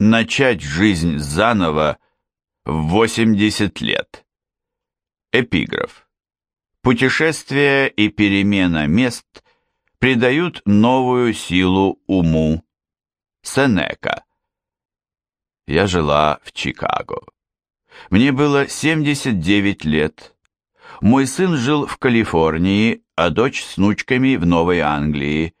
Начать жизнь заново в 80 лет. Эпиграф. Путешествие и перемена мест придают новую силу уму. Сенека. Я жила в Чикаго. Мне было 79 лет. Мой сын жил в Калифорнии, а дочь с внучками в Новой Англии.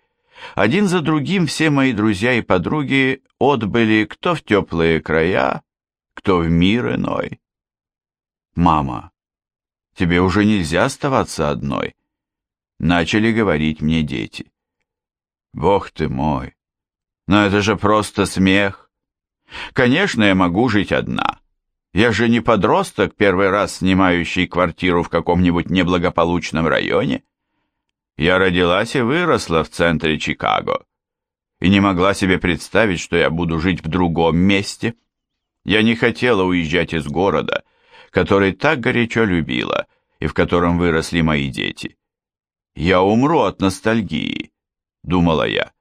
Один за другим все мои друзья и подруги отбыли кто в теплые края, кто в мир иной. «Мама, тебе уже нельзя оставаться одной», — начали говорить мне дети. «Бог ты мой, но это же просто смех. Конечно, я могу жить одна. Я же не подросток, первый раз снимающий квартиру в каком-нибудь неблагополучном районе. Я родилась и выросла в центре Чикаго и не могла себе представить, что я буду жить в другом месте. Я не хотела уезжать из города, который так горячо любила и в котором выросли мои дети. Я умру от ностальгии, думала я.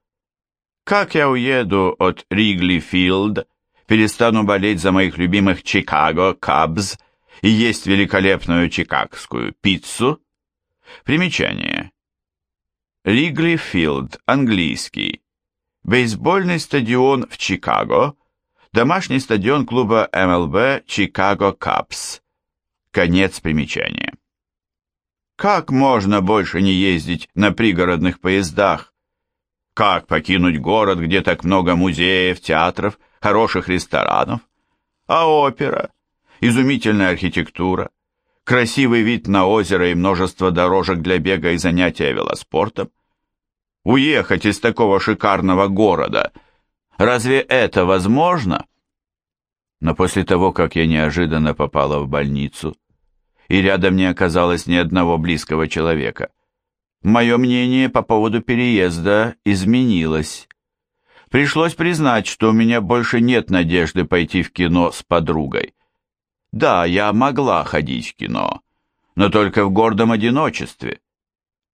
Как я уеду от Ригли Филд, перестану болеть за моих любимых Чикаго Кабз и есть великолепную чикагскую пиццу? Примечание. Ригли Филд, английский. Бейсбольный стадион в Чикаго. Домашний стадион клуба МЛБ Чикаго Капс. Конец примечания. Как можно больше не ездить на пригородных поездах? Как покинуть город, где так много музеев, театров, хороших ресторанов? А опера? Изумительная архитектура? Красивый вид на озеро и множество дорожек для бега и занятия велоспортом. Уехать из такого шикарного города, разве это возможно? Но после того, как я неожиданно попала в больницу, и рядом не оказалось ни одного близкого человека, мое мнение по поводу переезда изменилось. Пришлось признать, что у меня больше нет надежды пойти в кино с подругой. Да, я могла ходить в кино, но только в гордом одиночестве.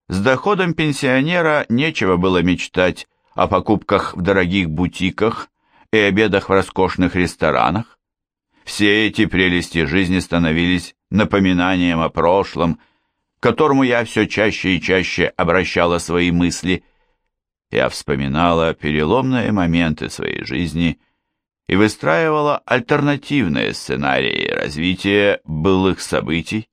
С доходом пенсионера нечего было мечтать о покупках в дорогих бутиках и обедах в роскошных ресторанах. Все эти прелести жизни становились напоминанием о прошлом, к которому я все чаще и чаще обращала свои мысли. Я вспоминала переломные моменты своей жизни и выстраивала альтернативные сценарии развития былых событий,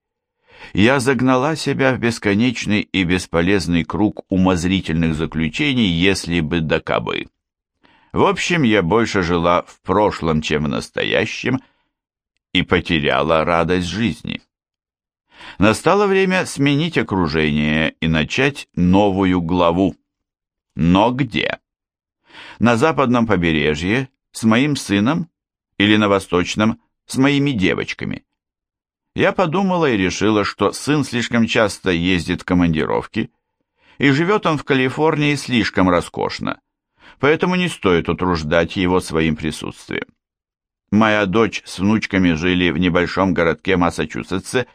я загнала себя в бесконечный и бесполезный круг умозрительных заключений, если бы да кабы. В общем, я больше жила в прошлом, чем в настоящем, и потеряла радость жизни. Настало время сменить окружение и начать новую главу. Но где? На западном побережье с моим сыном или на восточном с моими девочками. Я подумала и решила, что сын слишком часто ездит в командировки, и живет он в Калифорнии слишком роскошно, поэтому не стоит утруждать его своим присутствием. Моя дочь с внучками жили в небольшом городке Массачусетсе,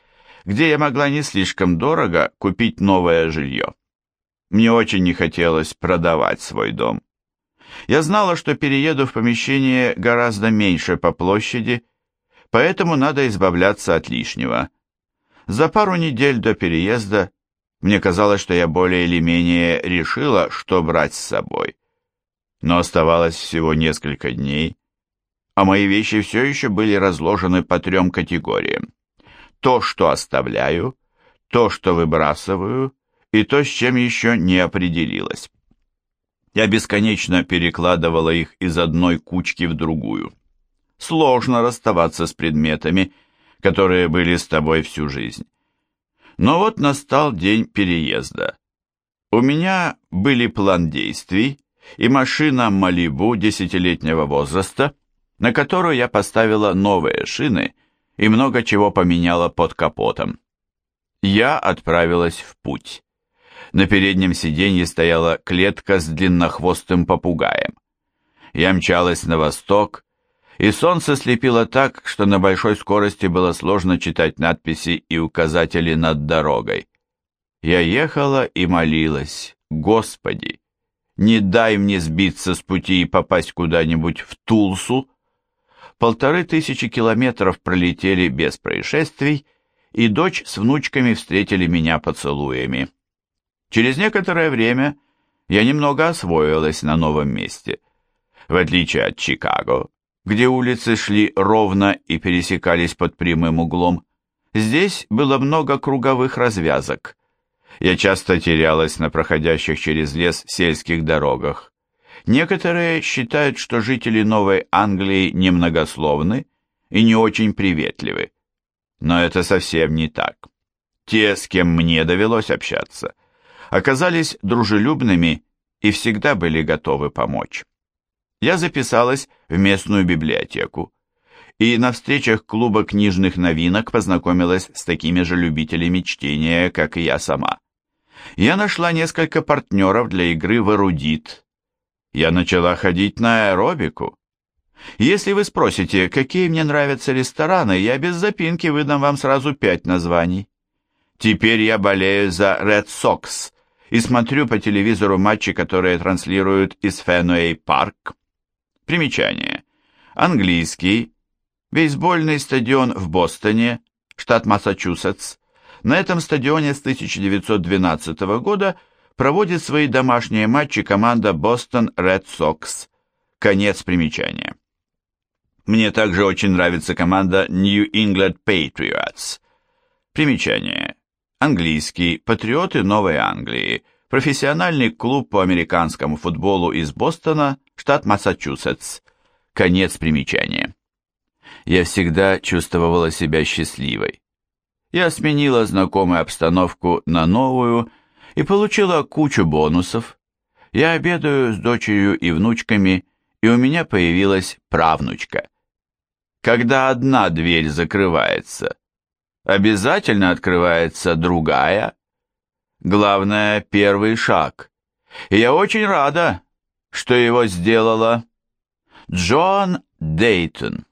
где я могла не слишком дорого купить новое жилье. Мне очень не хотелось продавать свой дом. Я знала, что перееду в помещение гораздо меньше по площади, поэтому надо избавляться от лишнего. За пару недель до переезда мне казалось, что я более или менее решила, что брать с собой. Но оставалось всего несколько дней, а мои вещи все еще были разложены по трем категориям. То, что оставляю, то, что выбрасываю, и то, с чем еще не определилась. Я бесконечно перекладывала их из одной кучки в другую. Сложно расставаться с предметами, которые были с тобой всю жизнь. Но вот настал день переезда. У меня были план действий и машина Малибу десятилетнего возраста, на которую я поставила новые шины и много чего поменяла под капотом. Я отправилась в путь. На переднем сиденье стояла клетка с длиннохвостым попугаем. Я мчалась на восток, и солнце слепило так, что на большой скорости было сложно читать надписи и указатели над дорогой. Я ехала и молилась, «Господи, не дай мне сбиться с пути и попасть куда-нибудь в Тулсу, полторы тысячи километров пролетели без происшествий, и дочь с внучками встретили меня поцелуями. Через некоторое время я немного освоилась на новом месте. В отличие от Чикаго, где улицы шли ровно и пересекались под прямым углом, здесь было много круговых развязок. Я часто терялась на проходящих через лес сельских дорогах. Некоторые считают, что жители Новой Англии немногословны и не очень приветливы. Но это совсем не так. Те, с кем мне довелось общаться, оказались дружелюбными и всегда были готовы помочь. Я записалась в местную библиотеку и на встречах клуба книжных новинок познакомилась с такими же любителями чтения, как и я сама. Я нашла несколько партнеров для игры в эрудит. Я начала ходить на аэробику. Если вы спросите, какие мне нравятся рестораны, я без запинки выдам вам сразу пять названий. Теперь я болею за Red Sox и смотрю по телевизору матчи, которые транслируют из Фенуэй Парк. Примечание. Английский. Бейсбольный стадион в Бостоне, штат Массачусетс. На этом стадионе с 1912 года проводит свои домашние матчи команда Бостон Ред Сокс. Конец примечания. Мне также очень нравится команда New England Patriots. Примечание. Английский. Патриоты Новой Англии. Профессиональный клуб по американскому футболу из Бостона, штат Массачусетс. Конец примечания. Я всегда чувствовала себя счастливой. Я сменила знакомую обстановку на новую и получила кучу бонусов. Я обедаю с дочерью и внучками, и у меня появилась правнучка. Когда одна дверь закрывается, обязательно открывается другая. Главное, первый шаг. И я очень рада, что его сделала Джон Дейтон.